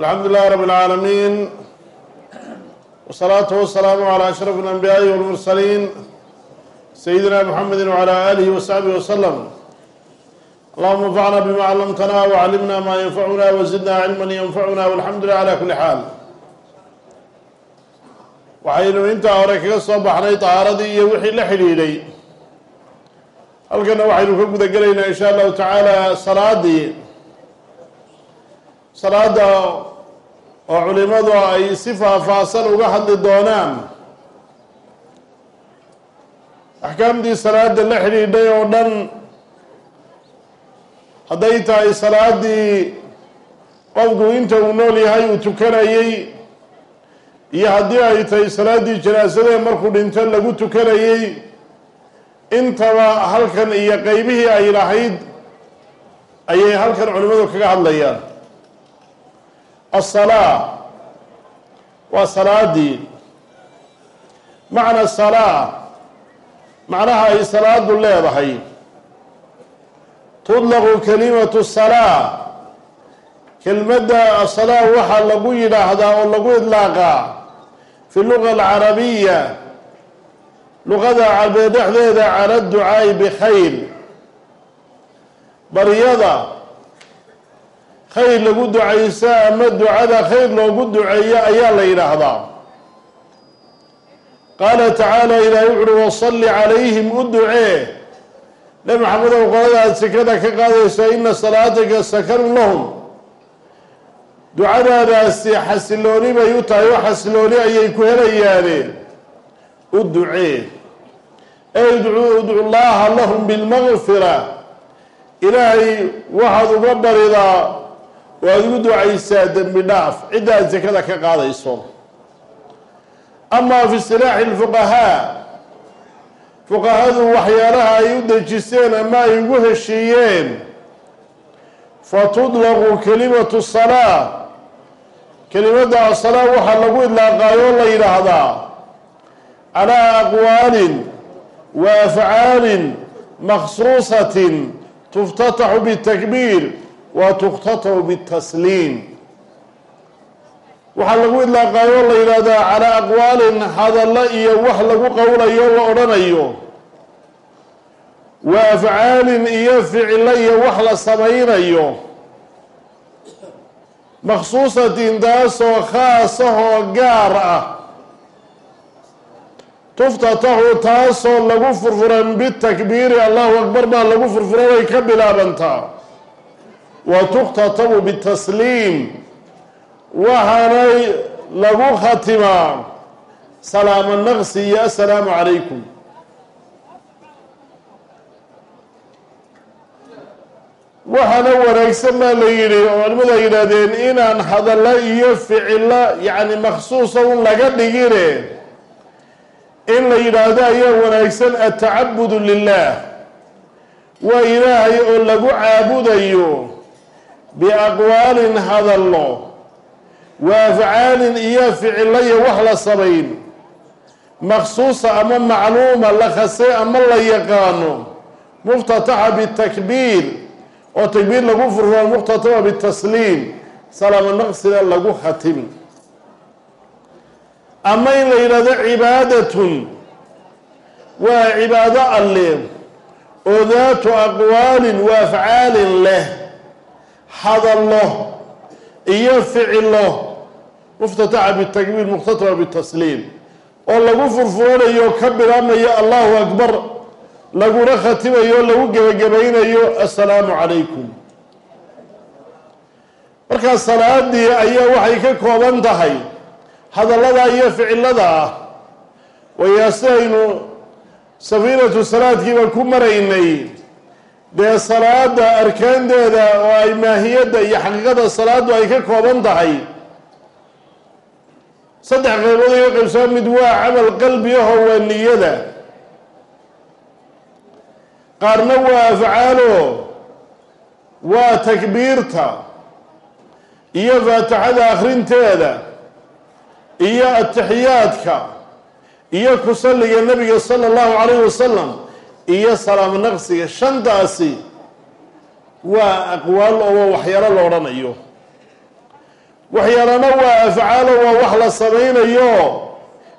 alxamdu lilahi rab اlcaalamiin wsalaatu wasalaamu calى ashraf اlanbiyaaءi wاlmursaliin sayidina mxamedi wعalى alihi wasaxbihi waslm allahuma anfacna bima callamtana wcallimna ma yanfacuna wazidna cilma yanfacuna walxamdu lilah ala kuli xaal waxaynu intaa hore kaga soo baxnay طahaaradii iyo wixii la xidhiidhay halkana waxaynu ka guda gelaynaa in sha allahu tacaala salaadii salaada oo culimadu ay si faahfaahsan uga hadli doonaan. Axkaamtii salaada la xidhiidhay oo dhan hadday tahay salaadii qofku inta uu nool yahay uu tukanayey iyo haddii ay tahay salaaddii janaasadee markuu dhinto lagu tukanayey intaba halkan iyo qeybihii ay lahayd ayay halkan culimadu kaga hadlayaan asalaa waa salaadii. Macna salaa. Macnaha ay salaadu leedahay. Tudlaqu kalimatu salaa kelmadda asalaa waxaa lagu yidhaahdaa oo lagu idlaaqaa fi luga alcarabiya. Luqada carbeed dhexdeeda cala ducaai bikhayr baryada khayr lagu ducayso ama ducada khayr loogu duceeyo ayaa la yidhaahdaa. Qaala tacaala ilaahay wuxuuhi wasalli calayhim u ducee. Nebi maxamedow qoladaad sekada ka qaadayso ina salaataka sakanun lahum. Ducadaadaasi xasilooni bay u tahay oo xasilooni ayay ku helayaane u ducee. Ee udcu llaha lahum bilmaqfira ilaahay waxaad uga baridaa oo aada ugu ducaysaa dembi dhaaf cidda aad sekada ka qaadayso. Amaa fi istilaaxi lfuqahaa fuqahadu waxyaalaha ay u dejiseen ama ay ugu heshiiyeen fatudlaqu kalimatu salaa. Kelimadda asalaa waxaa lagu idlaaqaayoo la yidhaahdaa calaa aqwaalin wa afcaalin makhsuusatin tuftataxu bitakbiir wa tukhtatabu bitasliim. Waxaa lagu idlaaqaayoo la yidhaahdaa calaa aqwaalin hadallo iyo wax lagu qowlayo la odhanayo. Wa afcaalin iyo ficilo iyo wax la samaynayo. Makhsuusatin taasoo khaasahoo gaar ah. Tuftataxu taasoo lagu furfuran bitakbiiri allahu akbar baa lagu furfuran way ka bilaabantaa wa tukhtatabu bitasliim. Waxaanay lagu khatimaa. Salaamo naqsi iyo assalaamu calaykum waxaana wanaagsan baa la yidhi oo culimadu ay yidhaahdeen inaan hadallo iyo ficilo yacni makhsuusa un laga dhigine. In la yidhaahdo ayaa wanaagsan atacabudu lilah waa ilaahay oo lagu caabudayo biaqwaalin hadallo wa afcaalin iyo ficilo iyo wax la samayn makhsuusa ama macluuma la khase ama la yaqaano muftataxa bitakbiir oo takbiir lagu furfuro muqtataba bitasliim salaamo naqsina lagu khatim. Ama in la yidhahdo cibaadatun waa cibaado alle oo daatu aqwaalin wa afcaalin leh hadallo iyo ficilo muftataxa bitakbiir muqtataba bitasliim oo lagu furfuranayo ka bilaabmayo allahu akbar laguna khatimayo o lagu gebagabaynayo assalaamu calaykum. Markaa salaadii ayaa waxay ka kooban tahay hadallada iyo ficilada ah. Wayaa sidaynu safiinatu salaadkiiba ku maraynay dee salaada arkaanteeda oo ay maahiyadda iyo xaqiiqada salaadu ay ka kooban tahay. Saddex qaybood iga qaybsaa mid waa camal qalbi ahoo waa niyada. Qaarna waa afcaalo waa takbiirta iyo faatixada akhrinteeda iyo atixiyaadka iyo ku salliga nabiga sala allahu calayhi wasalam iyo salaamo naqsiga shantaasi waa aqwaal oo waxyaalo la odhanayo. Waxyaalana waa afcaalo waa wax la samaynayo.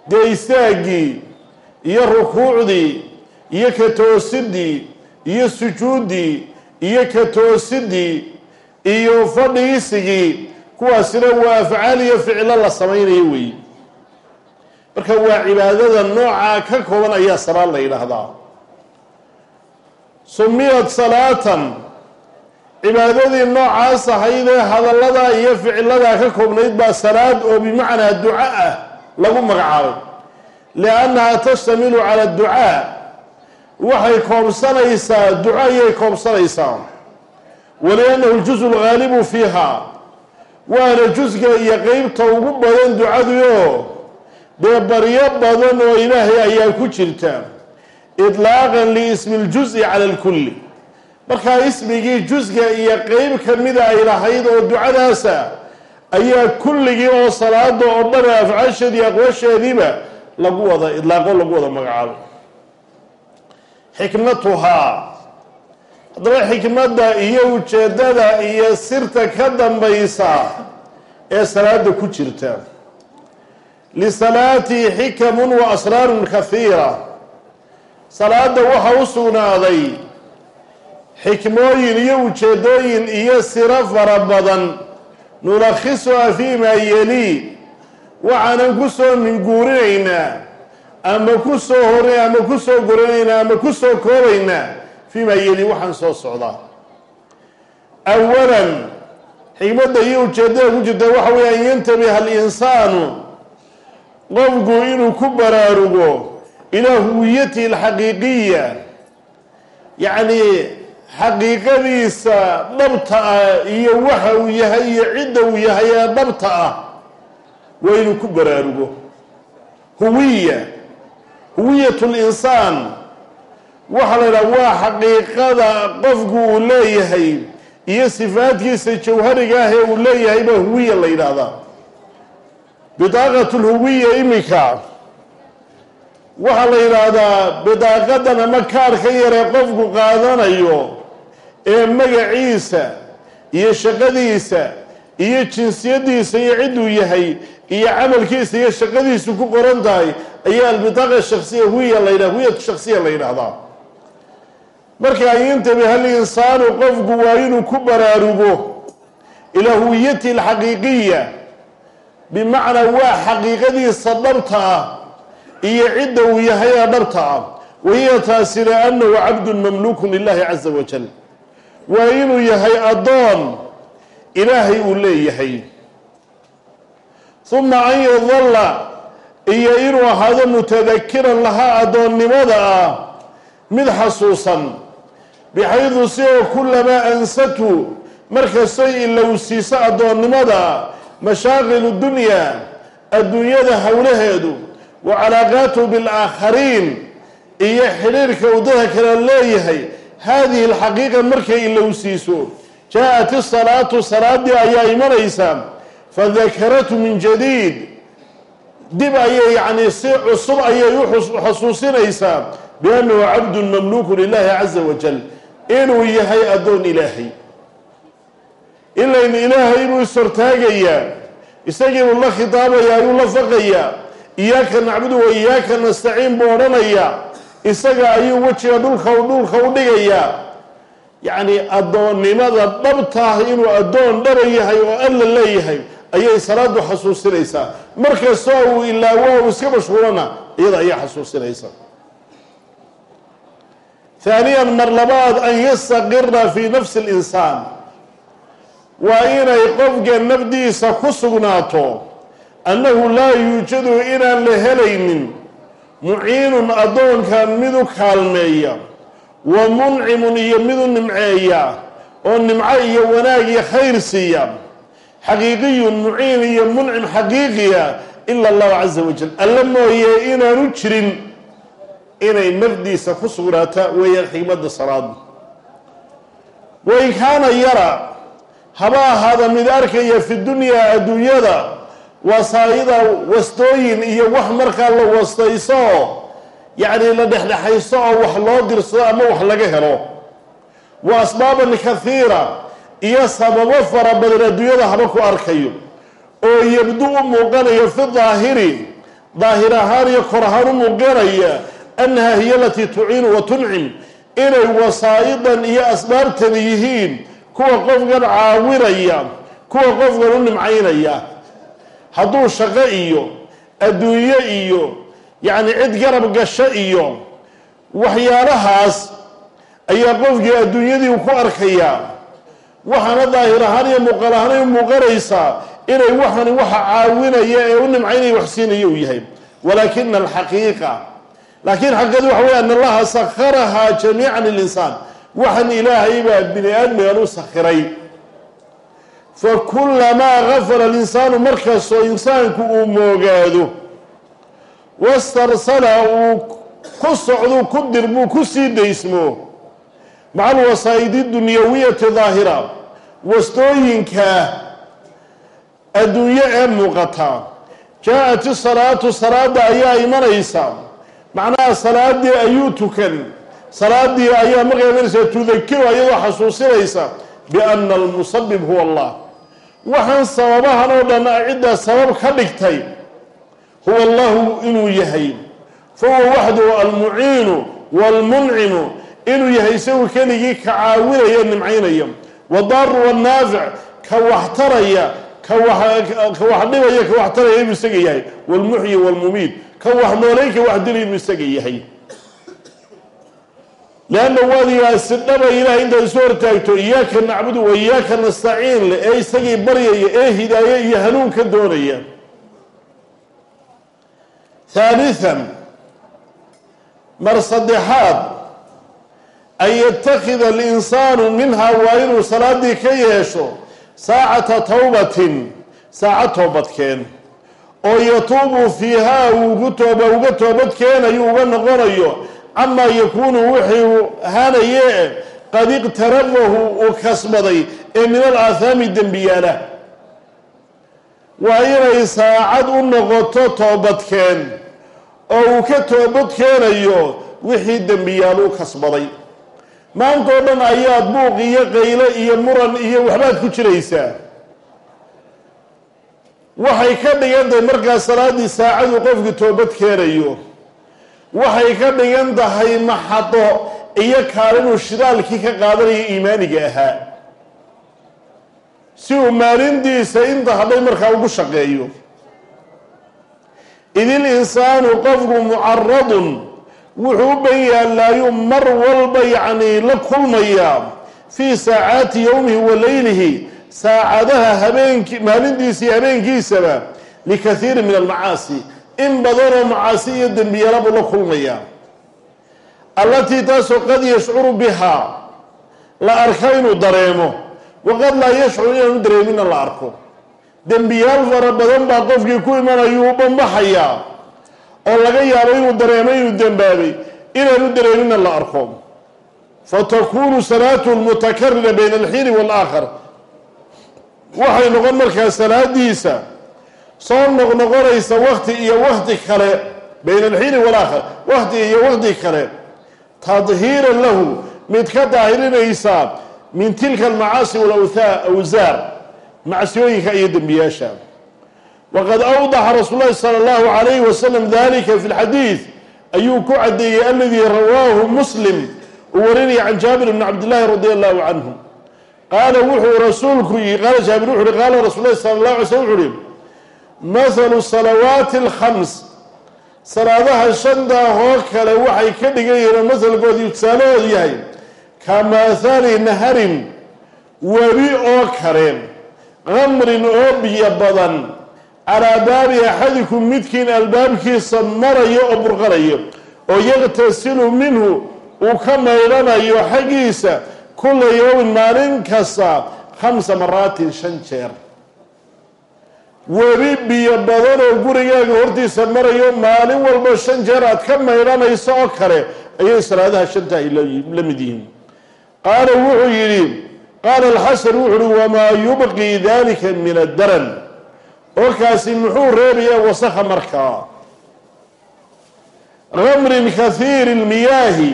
Dee istaaggii iyo rukuucdii iyo ka toosidii iyo sujuuddii iyo ka toosidii iyo fadhiisigii kuwaasina waa afcaal iyo ficlo la samaynayo weeye marka waa cibaadada noocaa ka kooban ayaa salaad la yidhaahdaa sumiyad salaatan. Cibaadadii noocaas ahayd ee hadallada iyo ficiladaa ka koobnayd baa salaad oo bimacnaa duca ah lagu magacaabay. Liannaha tashtamilu cala adducaa waxay koobsanaysaa duco ayay koobsanaysaa waliannahu ljuzu lgaalibu fiiha. Waana jusga iyo qeybta ugu badan ducaduyo dee baryo badan oo ilaahay ayaa ku jirta idlaaqan liismi ljuzi cala alkulli. Markaa ismigii jusga iyo qeyb kamida ay lahayd oo ducadaasa ayaa kulligii oo salaada oo dhan afcaasheedii aqwaasheediiba lagu wada idlaaqo lagu wada magacaabo xikmatuhaa. Haddaba xikmadda iyo ujeeddada iyo sirta ka dambaysa ee salaada ku jirta. Lisalaati xikamun wa asraarun kahiira salaada waxaa u sugnaaday xikmooyin iyo ujeedooyin iyo siro fara badan. Nulakhisuha fi maa yelii waxaanan ku soo minguurinaynaa ama ku soo hor ama ku soo goranaynaa ama ku soo koobaynaa fii maa yelii waxaan soo socdaa. Awalan xikmadda iyo ujeeddada ku jirta waxa weeye an yantabiha alinsaanu qofku inuu ku baraarugo ilaa huwiyatihi alxaqiiqiya yacni xaqiiqadiisa dhabta ah iyo waxa uu yahay iyo cidda uu yahay ee dhabta ah waa inuu ku baraarugo. Huwiya huwiyat linsaan waxaa la yidhaha waa xaqiiqada qofku uu leeyahay iyo sifaadkiisa jawhariga ah ee uu leeyahay baa huwiya la yidhaahdaa. Bidaaqat lhuwiya imika waxaa la yidhaahdaa bidaaqadan ama kaarka yaree qofku qaadanayo ee magaciisa iyo shaqadiisa iyo jinsiyadiisa iyo cidduu yahay iyo camalkiisa iyo shaqadiisu ku qoran tahay ayaa albitaaqa shaksiya huwiya la yidhaha huwiyatu shaksiya la yidhaahdaa. Marka an yantabiha alinsaanu qofku waa inuu ku baraarugo ilaa huwiyatihi alxaqiiqiya bimacnaa waa xaqiiqadiisa dhabta ah iyo cidda uu yahay ee dhabta ah. Wahiya taasi liannahu cabdun mamluukun lilahi caza wajal waa inuu yahay addoon ilaahay uu leeyahay. Uma an yadalla iyo inuu ahaado mutadakiran lahaa addoonnimada ah mid xasuusan. Bixaydu si oo kulamaa ansatu markastay ilowsiiso addoonnimada mashaaqilu dunya adduunyada howlaheedu wa calaaqaatu bilaakhariin. Iyo xidhiirka uu dadka kale leeyahay. Haadihi alxaqiiqa markay ilowsiiso jaa-at isalaatu salaadii ayaa imanaysa. Fadakaratu min jadiid. Dib ayay yacni si cusub ayay u xasuusinaysaa biannahu cabdun mamluukun lilahi caza wajal inuu yahay addoon ilaahay. Ilayn ilaahay buu ishortaagayaa isagiibuu la khitaabayaa ayuu la faqayaa iyaaka nacbudu wa iyaaka nastaciin buu odhanayaa isaga ayuu wejiga dhulka dhulka u dhigayaa yacni addoonnimada dhabtaah inuu addoon dhaba yahay oo alla leeyahay ayay salaadu xasuusinaysaa markastoo uu ilaawo uu iska mashhuulana iyada ayaa xasuusinaysa haaniyan mar labaad an yastaqira fii nafsi linsaan waa inay qofka nafdiisa ku sugnaato annahu laa yuujadu inaan la helaynin muciinun addoonkan mid u kaalmeeya wa muncimun iyo mid u nimceeya oo nimco iyo wanaag iyo khayr siiya. Xaqiiqiyun muciin iyo muncim xaqiiqiya ila allahu caza wajal alla mooye inaanu jirin inay nafdiisa ku sugnaata weeyaan xigmadda salaadu wain kaana yara haba ahaada mid arkaya fi dunyaa adduunyada wasaayida wastooyin iyo wax markaa la wastayso oo yacni la dhexdhexayso oo wax loo dirsado ama wax laga helo. Wa asbaaban kathiira iyo sababo fara badan adduunyada haba ku arkayo. Oo yabdu u muuqanaya fi daahiri daahir ahaan iyo kor ahaan u muuqanaya annaha hiya alatii tuciinu wa tuncim inay wasaa'idan iyo asbaabtani yihiin kuwa qofkan caawinaya kuwa qofkan u nimcaynaya hadduu shaqo iyo adduunyo iyo yacni cid garab gasho iyo waxyaalahaas ayaa qofkii adduunyadii ku arkayaa waxaana daahir ahaan iyo muuqaal ahaan u muuqanaysaa inay waxani waxa caawinaya ee u nimcaynaya wax siinaya uu yahay. Walaakina alxaqiiqa laakiin xaqiiqadu waxa wey ana allaha sakharahaa jamiican lilinsaan waxan ilaahay baa bini aadmigan u sakhiray fakulamaa gafala alinsaanu markastoo insaanku uu moogaado wastarsala uu ku socdu ku dirbuu ku sii daysmo. Maca alwasaa'idi dunyawiyati daahira wastooyinka adduunyo ee muuqata. Jaa-at isalaatu salaada ayaa imanaysa. Macnaha salaadii ayuu tukan. Salaadii ayaa markaa imanaysa tudakiru ayadoo xasuusinaysa biana almusabib huwa allah waxaan sababahan oo dhan ciddaa sabab ka dhigtay. Huwa allahu inuu yahay. Fahuwa waxduhu almuciinu waalmuncimu inuu yahay isagu keligii ka caawinaya nimcaynaya. Wadaaru wannaafic ka waxtaraya ka wax dhibaya ka waxtaraya inuu isaga yahay. Waalmuxyi waalmumiid ka wax noolay ka wax dilay inuu isaga yahay leanna waadigaa si dhaba ilahay intaad isu hortaagto iyaaka nacbudu wa iyaaka nastaciin le ee isagii baryaya ee hidaaye iyo hanuun ka doonaya haalian mar saddexaad an yatakida alinsaanu minhaa waa inuu salaadii ka yeesho saacata towbatin saacad toobadkeen oo yatuubu fiihaa ugu tooba uga toobadkeenayo uga noqonayo camaa yakuunu wixii hanaye qad iqtarafahu uu kasbaday ee min alaahaami dembiyaala waa inay saacad u noqoto toobadkeen oo uu ka toobadkeenayo wixii dembiyaal u kasbaday maantoo dhan ayaad buuq iyo qayle iyo muran iyo waxbaad ku jiraysaa. Waxay ka dhigan tahay markaa salaaddii saacadu qofku toobad keenayo waxay ka dhigan tahay maxado iyo kaalinuu shidaalkii ka qaadanayo iimaaniga ahaa. Si uu maalintiisa inta hadhay markaa ugu shaqeeyo. Idil insaanu qofku mucaradun wuxuu u ban yaallaayu mar walba yacni la kulmayaa fii saacaati yowmihi wa leylihi saacadaha habeenki maalintiisa iyo habeenkiisaba likathiirin min almacaasi in badanoo macaasi iyo dembiyala buu la kulmayaa allatii taasoo qad yashcuru bihaa la arka inuu dareemo. Waqad laa yashcur inaanu dareeminna la arko. Dembiyaal fara badan baa qofkii ku imanayuu bambaxayaa oo laga yaabo inuu dareemo inuu dembaabay inaanu dareeminna la arko. Fatakunu salaatu lmutakarira bayna alxiini waalaakhar waxay noqon markaa salaadiisa soo noqnoqonaysa wakti iyo wakti kale bayna alxiini waalaakhar wakti iyo wakti kale tadhiiran lahu mid ka daahirinaysa min tilka almacaasi walawsaar macsiyooyinka iyo dembiyaasha. Waqad awdaxa rasuul lahi sala allahu alayhi wasalam dalika fi lxadiid ayuu ku caddeeyey aladii rawaahu muslim uu warinaya can jaabir bni cabdillahi radi allahu canhu. Qaala wuxuu rasuulku yii qaala jaabir wuxu uhi qaala rasul lahi sala allah alay slm wuxu uhi mathalu salawaati alkhams. Salaadaha shantaahoo kale waxay ka dhigan yihiin oo masalkoodii tusaalahoodu yahay ka mathali naharin webi oo kale qamrin oo biyo badan. Calaa baabi axadikum midkiin albaabkiisa marayo oo burqanayo oo yaqtasilu minhu uu ka maydhanayo xaggiisa kula yowmin maalin kasta khamsa maraatin shan jeer webi biyo badan oo gurigaaga hortiisa marayo maalin walba shan jeer aad ka maydhanayso oo kale ayay salaadaha shanta ay la mid yihiin. Qaala wuxuu yidhi qaala alxasan wuxu uhi wamaa yubqii dalika min addaran? Oo kaasi muxuu reebayaa wasakha markaa gamrin kathiiri lmiyaahi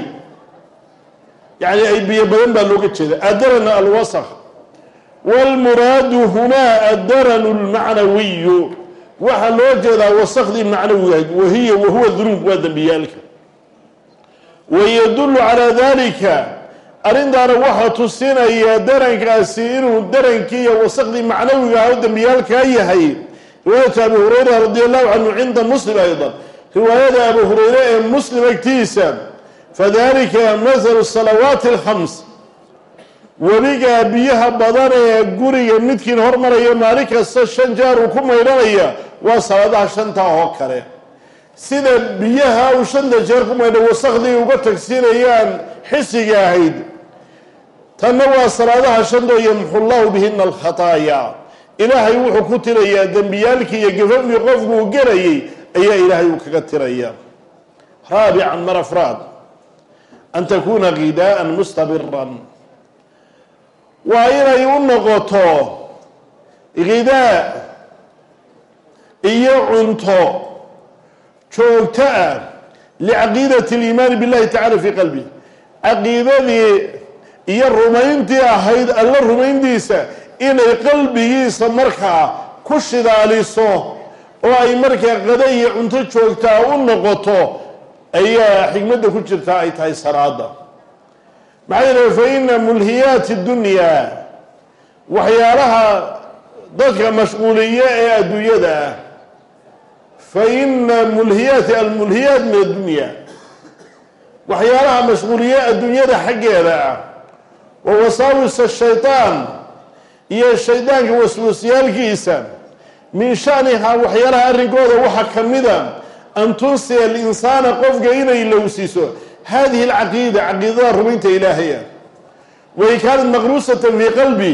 yacni ay biyo badan baa looga jeeda adarana alwasakh wاlmuraadu hunaa addaranu اlmacnawiyu waxaa loo jeedaa wasakdii macnawiga wahiya wahuwa dunuub waa dembiyaalka wayadulu calaa dalika arrintaana waxaa tusinaya darankaasi inuu darankii iyo wasakdii macnawiga ah o dembiyaalkaa yahay riwaayatu abi hurayra radi allahu canhu cinda muslim aydan riwaayada abu hureyre ee muslim agtiisa fadalika mahalu salawaati alkhams webigaa biyaha badan ee guriga midkiin hormaraya maalin kasta shan jaar uu ku maydhanaya waa salaadaha shanta oo kale. Sida biyaha uu shanta jeer ku maydha wasakhdii uga tagsiinayaan xisiga ahayd. Tanna waa salaadaha shantoo yamxu llahu bihina alkhataaya. Ilaahay wuxuu ku tirayaa dembiyaalkii iyo gafafkii qofku uu gelayay ayaa ilaahay uu kaga tiraya raabican mar afraad. An takuuna ghidaa'an mustabiran waa inay u noqoto ghidaa iyo cunto joogto ah licaqiidati اliimaani billahi tacala fii qalbi. Caqiidadii iyo rumayntii ahayd alla rumayntiisa inay qalbigiisa markaa ku shidaaliso oo ay markaa qada iyo cunto joogtaa u noqoto ayaa xikmadda ku jirtaa ay tahay salaada maxaa yeele fa ina mulhiyaati dunyaa waxyaalaha dadka mashquuliye ee adduunyada ah. Fa ina mulhiyaati almulhiyaat min addunya waxyaalaha mashquuliye adduunyada xaggeeda ah. Wa wasaawis ashaytaan iyo shaydaanka waswasyaalkiisa min shanihaa waxyaalaha arrinkooda waxaa ka mida an tunsiya alinsaana qofka inay lowsiiso hadihi alcaqiida caqiidada rumaynta ilaahaya wain kaanat maqruusatan fii qalbi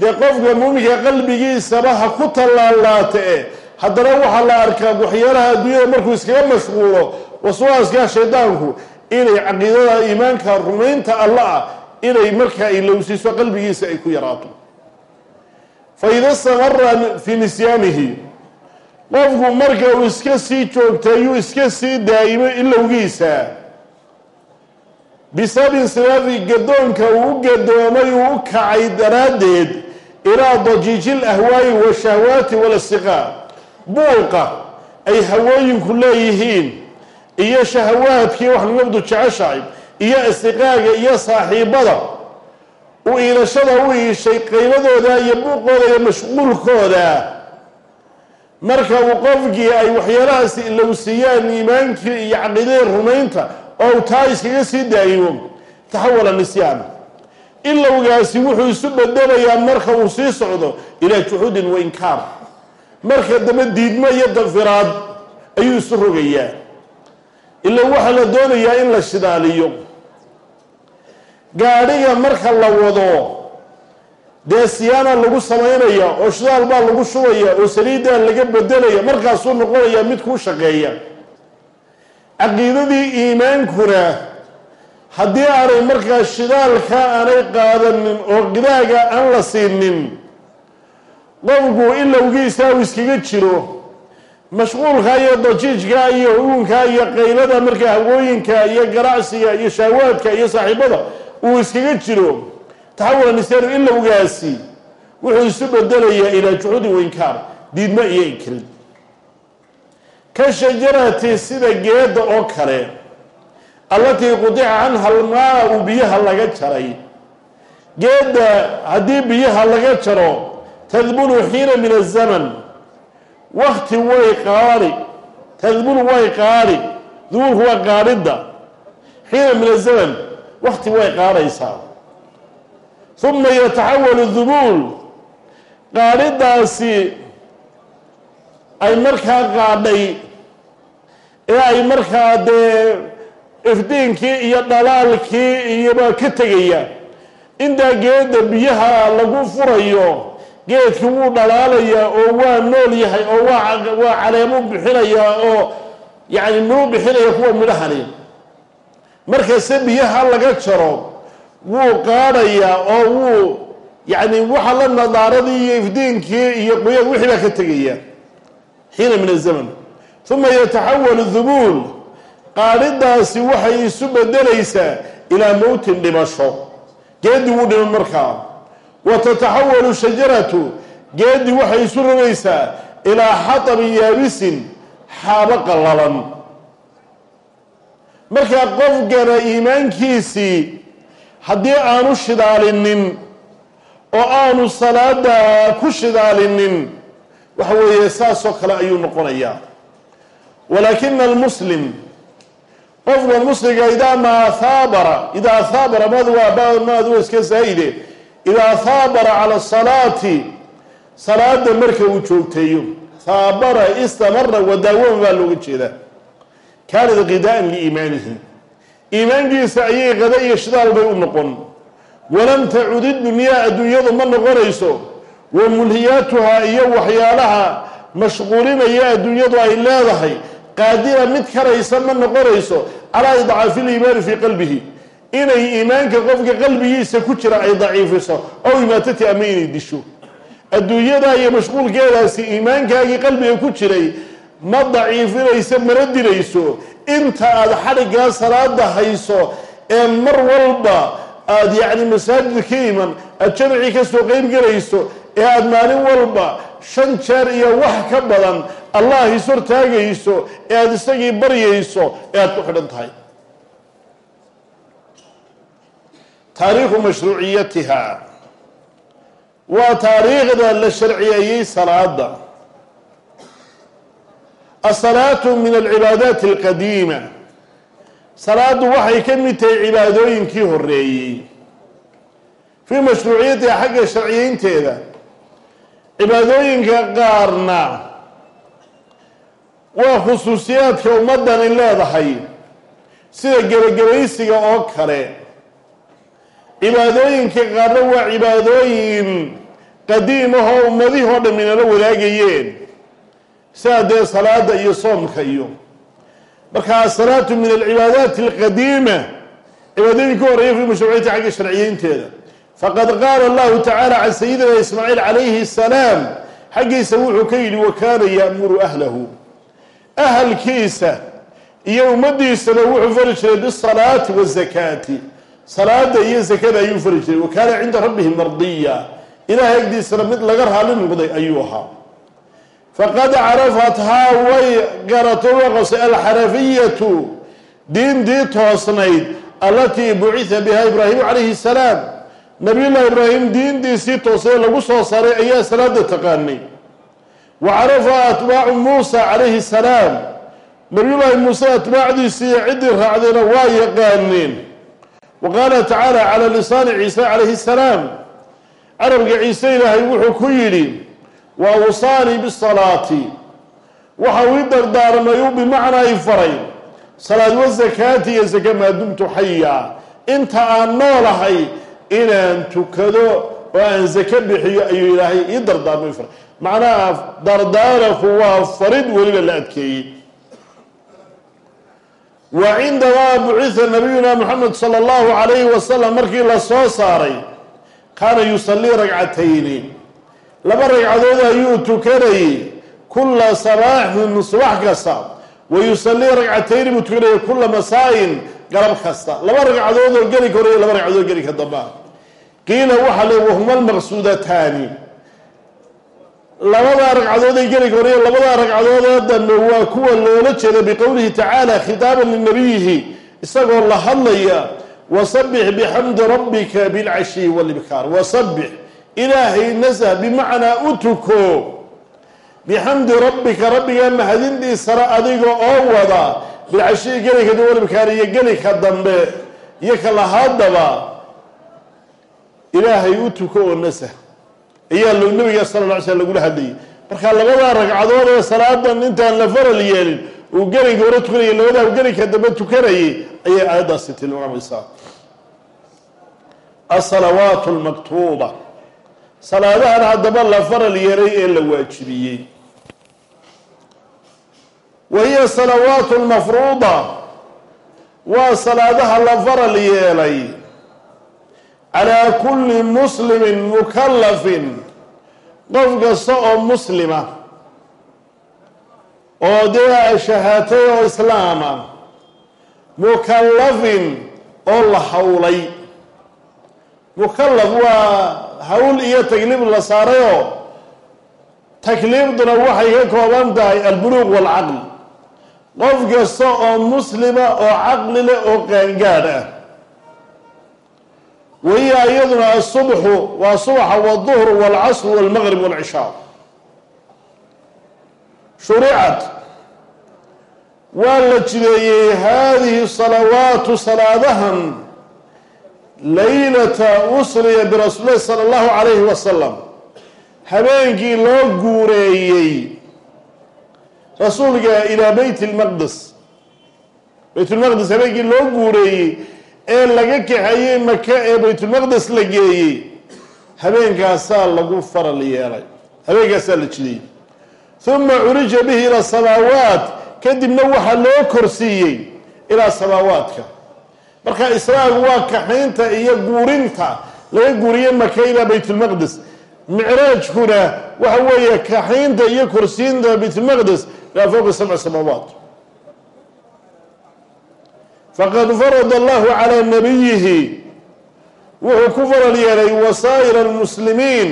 dee qofka muuminka qalbigiisaba ha ku tallaalaata e haddana waxaa la arkaa waxyaalaha adduunyada markuu iskaga mashquulo waswaaskaa shaydaanku inay caqiidada iimaanka rumaynta alla ah inay markaa ay lowsiiso qalbigiisa ay ku yaraato fa ida istamara fii nisyaanihi qofku marka uu iska sii joogtayuu iska sii daa'imo ilowgiisa bisabin sababi gadoonka uu gadoomay uu u kacay daraaddeed ilaa dajiiji lahwaayi washahwaati walastiqaa buuqa ay hawooyinku leeyihiin iyo shahawaadkii wax nafdu jeceshahay iyo istiqaaga iyo saaxiibada. U iilashada u iishay qayladooda iyo buuqooda iyo mashquulkooda. Marka uu qofkii ay waxyaalahaasi ilowsiiyaan iimaankii iyo caqiidadii rumaynta oo taa iskaga sii daa'imo taxawala nisyaan ilowgaasi wuxuu isu bedelayaa marka uu sii socdo ilaa juxuudin wa inkaar. Marka dambe diidmo iyo dafiraad ayuu isu rogayaa. Ila waxaa la doonayaa in la shidaaliyo. Gaadhiga marka la wado dee siyaana lagu samaynaya oo shidaal baa lagu shubaya oo saliiddaa laga bedelaya markaasuu noqonaya mid kuu shaqeeya caqiidadii iimaankuna haddii aanay markaa shidaalka aanay qaadanin oo qidaaga aan la siinin qofku ilowgiisa uu iskaga jiro mashquulka iyo dajiijka iyo uunka iyo qaylada markaa hawooyinka iyo ganacsiga iyo shahwaadka iyo saaxiibada uu iskaga jiro taxawula nisaanu ilowgaasi wuxuu isu bedelayaa ilaa juxuudi wainkaar diidmo iyo inkirid ka shajarati sida geedda oo kale allatii qudica canha almaa uu biyaha laga jaray. Geedda haddii biyaha laga jaro tadbulu xiina min azaman wakti way qaari tadbulu way qaari duulku waa qaadhidda xiina min azaman wakti way qaadhaysaa uma yataxawalu dubuul qaadhidaasi ay markaa qaadhay ee ay markaa dee ifdiinkii iyo dhalaalkii iyoba ka tegaya. Intaa geedda biyaha lagu furayo geedkii wuu dhalaalayaa oo waa nool yahay oo waa caleemu bixinayaa oo yacni miduu bixinaya kuwa midhahani. Markase biyaha laga jaro wuu qaadhayaa oo wuu yacni waxa la nadaaradii iyo ifdiinkii iyo qoyad wixii baa ka tegaya. Xiina min azaman uma yataxawalu dubuul qaadhidaasi waxay isu bedelaysaa ilaa mowtin dhimasho. Geeddi wuu dhima markaa wa tataxawalu shajaratu. Geedi waxay isu rogaysaa ilaa xatabin yaabisin xaabo qallalan. Markaa qofkana iimaankiisii haddii aanu shidaalinin oo aanu salaada ku shidaalinin waxa weeye saasoo kale ayuu noqonayaa walaakina almuslim qofka muslimka idaa maa haabara idaa haabara mad waa maad wa iska zaa'ide idaa haabara cala salaati salaada marka uu joogteeyo haabara istamara wadaawama baa looga jeedaa. Kaanad qidaa'an liiimaanihi iimaankiisa ayay qada iyo shidaal bay u noqon. Walam tacud idunyaa adduunyadu ma noqonayso wa mulhiyaatuhaa iyo waxyaalaha mashquulinaya adduunyadu ay leedahay qaadira mid karaysa ma noqonayso calaa idcaafi liimaani fii qalbihi. Inay iimaanka qofka qalbigiisa ku jira ay daciifiso ow imaatati ama inay disho. Adduunyadaa iyo mashquulkeedaasi iimaankaagii qalbiga ku jiray ma daciifinayso mana dilayso. Inta aada xadhiggaa salaada hayso ee mar walba aada yacni masaajid ka iman aada jamacii ka soo qeyb gelayso ee aada maalin walba shan jeer iyo wax ka badan allah is hortaagayso ee aada isagii baryayso ee aada ku xidhan tahay. Taariikhu mashruuciyatiha. Waa taariikhda la sharciyeeyey salaada asalaatu min alcibaadaati alqadiima. Salaadu waxay ka mid tahay cibaadooyinkii horeeyey fii mashruuciyatiha xagga sharciyeynteeda cibaadooyinka qaarna waa khusuusiyaadka ummadani leedahay sida gebagabaysiga oo kale. Cibaadooyinka qaarna waa cibaadooyin qadiim ahoo ummadihii oo dham inala wadaagayeen sidaa dee salaada iyo soomka iyo. Marka asalaatu min alcibaadaati alqadiima cibaadooyinka horreeya fi mashruuciyati xagga sharciyeynteeda faqad qaala allahu tacala can sayidina ismaaciil calayhi salaam xaggiisa wuxuu ka yidhi wa kaana ya'muru ahlahu. Ahalkiisa iyo ummaddiisana wuxuu fari jiray bisalaati wazakaati salaada iyo zakada ayuu fari jiray. Wa kaana cinda rabbihi mardiya. Ilahay agdiisana mid laga raali noqday ayuu ahaa. Faqad carafathaa way way qosay alxanafiyatu diintii toosnayd allatii bucitha biha ibraahimu calayhi salaam nabiyullahi ibraahim diintiisii toosnay lagu soo saaray ayaa salaada taqaanay. Wa carafa atbaacu muusa calayhi salaam. Nabiyullaahi muuse atbaacdiisii ciddii raacdayna waa yaqaaneen wa qaala tacaala calaa lisaani ciise calayhi salaam. Carabka ciise ilaahay wuxuu ku yidhi wa awsaanii bisalaati. Waxa uu i dardaarmay u bimacnaa i faray salaad wasakaati iyo saka maadumtu xaya inta aan noolahay inaan tukado oo aan sake bixiyo ayuu ilaahay ii dardaarmay faray macnaha dardaaranku waa farid weliba la adkeeyey. Wa cindamaa bucitha nabiyuna moxamed sala allahu calayhi wasalam markii la soo saaray kaana yusallii ragcatayni. Laba ragcadood ayuu tukanayay kula sabaaxin subax kasta. Wa yusallii ragcatayni buu tukanayay kula masaa-in galab kasta. Laba ragcadood oo geli ka horreeya laba ragcadood geli ka damba qiila waxaa le wahuma almaqsuudataani. Labadaa ragcadood ay geli ka horreeya labadaa ragcadoodoo dambe waa kuwa loola jeeda biqowlihi tacaala khitaaban linabiyihi isagoo la hadlaya wasabix bixamdi rabbika bilcashiyi walibkaar. Wasabix ilaahay nasah bimacnaa u tuko. Bixamdi rabbika rabbiga mahadintiisana adiga oo wada bilcashiyi gelika walibkaar iyo gelika dambe iyo kalahaadaba ilaahay u tuko oo nasah ayaa lo nabiga sala la ly slam lagula hadlayay. Marka labadaa ragcadood ee salaadan intaan la faral yeelin uu gelinka hore tukanayay labadaa gelinka dambe tukanayay ayay aayaddaasi tilmaamaysaa asalawaatu almaktuuba salaadahan haddaba la faral yeelay ee la waajibiyey. Wa hiya salawaatu lmafruuda waa salaadaha la faral yeelay calaa kulli muslimin mukallafin. Qof kasta oo muslima oo dee shahaatay oo islaama mukallafin oo la hawlay. Mukallaf waa hawl iyo takliif la saarayoo takliifduna waxay ka kooban tahay albuluuq waalcaql qof kasta oo muslima oo caqli leh oo qaangaadh ah wahiya iyaduna asubxu waa subaxa wاduhr wاlcasr wاlmaqrib wاlcishaa shuricat waa la jideeyey haadihi salawaatu salaadahan laylata usriya birasuuli lahi salى اllahu alayhi wasalam habeenkii loo guureeyey rasuulka ilaa beyt اlmaqdes beyt lmaqdes habeenkii loo guureeyey ee laga kaxeeyey maka ee baytulmaqdes la geeyey habeenkaasaa lagu faral yeelay habeenkaasaa la jidayey uma curija bihi ila samaawaat kadibna waxaa loo korsiiyey ilaa samaawaadka marka israagu waa kaxaynta iyo guurinta laga guuriye maka ilaa baytulmaqdes micraajkuna waxa weeye kaxaynta iyo korsiinta baytulmaqdes ilaa fowqi sabci samaawaat faqad farada allahu calaa nabiyihi. Wuxuu ku faral yeelay wasaa'ira almuslimiin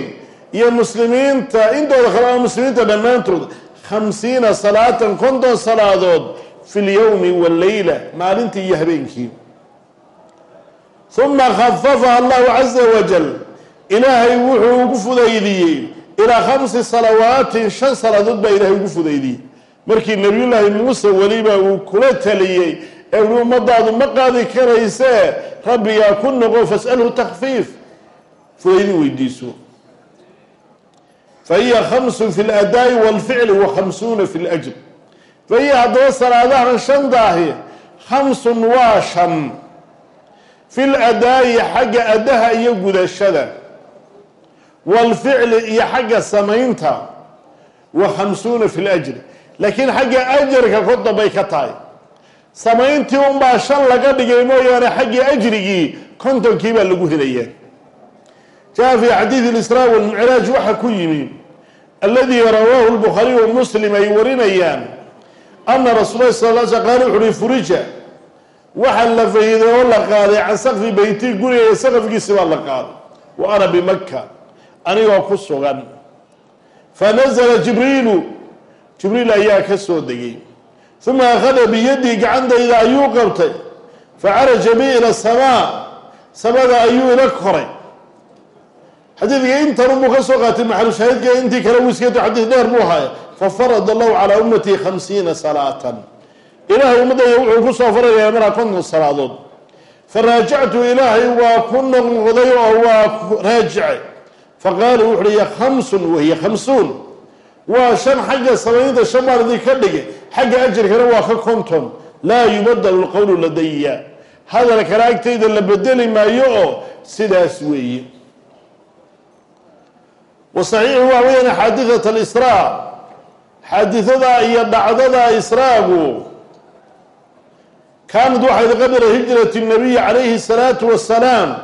iyo muslimiinta intooda kale ama muslimiinta dhammaantood khamsiina salaatan konton salaadood fi lyowmi walleyla maalintii iyo habeenkii. Uma khafafaha allahu caza wajal ilaahay wuxuu ugu fudaydiyey ilaa khamsi salawaatin shan salaadood baa ilaahay ugu fudaydiyey. Markii nabiyullaahi muuse weliba uu kula taliyey ee ui ummadaadu ma qaadi karaysee rabbigaa ku noqo fas'alhu takfiif fudaydin weydiiso. Fa hiya khamsun fi ladaa'i walficli wa khamsuuna fi ljr fa hiya haddaba salaadahan shantaahi khamsun waa shan. Fi ladaa'i xagga addaha iyo gudashada. Waalficli iyo xagga samaynta wa khamsuuna fi ljri laakiin xagga ajarka kodon bay ka tahay samayntii unbaa shan laga dhigay mooyaane xaggii ajrigii kontonkii baa lagu helayaa jaa fi xadiidi اlisraa walmicraaj waxaa ku yimi aladii rawaahu lbukhaariy wa muslim ay warinayaan ana rasul lahi sal l sl qaala wuxu uhi furija waxaa la fayday oo la qaaday can sakfi beyti guriga saqafkiisi baa la qaaday. Wa ana bimaka anigoo ku sugan. Fanazla jibriilu jibriil ayaa ka soo degay uma akhada biyadii gacantayda ayuu qabtay facaraja bi ila samaa samada ayuu ila koray xadiidka intan buu ka soo qaatay maxalushaahidka intii kale wiiskeetu xadiis dheer buu haya fafarada allahu calaa ummatii khamsiina salaatan ilaahay ummadayda wuxuu ku soo faraya maraa konton salaadood faraajactu ilaahay waa ku noqnoqday oo waa raajicay faqaala wuxu uhi ya khamsun wahiya waa shan xagga samayinta shan maaradii ka dhige xagga ajirkana waa ka konton. Laa yubadalu lqowlu ladaya hadal hadalkana agtayda la bedeli maayo oo sidaas weeye. Wa saxiixu waxa weyaan xaadiat alisraa. Xaadidada iyo dhacdada israagu. Kaanad waxayd qadra hijrati nabiyi calayhi salaatu wasalaam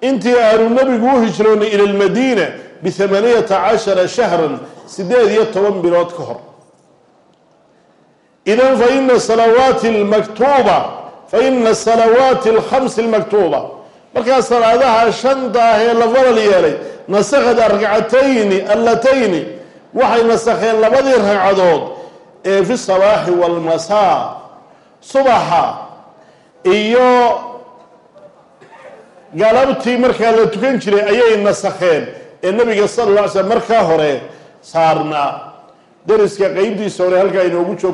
intii aanu nabigu u hijroonay ila lmadiina bihamaniyata cashara shahran sideed iyo toban bilood ka hor. Idan faina salawaati lmaktuuba faina salawaati alkhamsi almaktuuba. Markaa salaadaha shanta ah ee la faral yeelay nasakhad argacatayni allatayni waxay nasakheen labadii ragcadood ee fi sabaaxi walmasaa subaxa iyo galabtii markaa la tukan jiray ayay nasakheen ee nabiga sala alla alay slam markaa hore saarnaa. Dariska qeybtiisa hore halkaa inoogu joog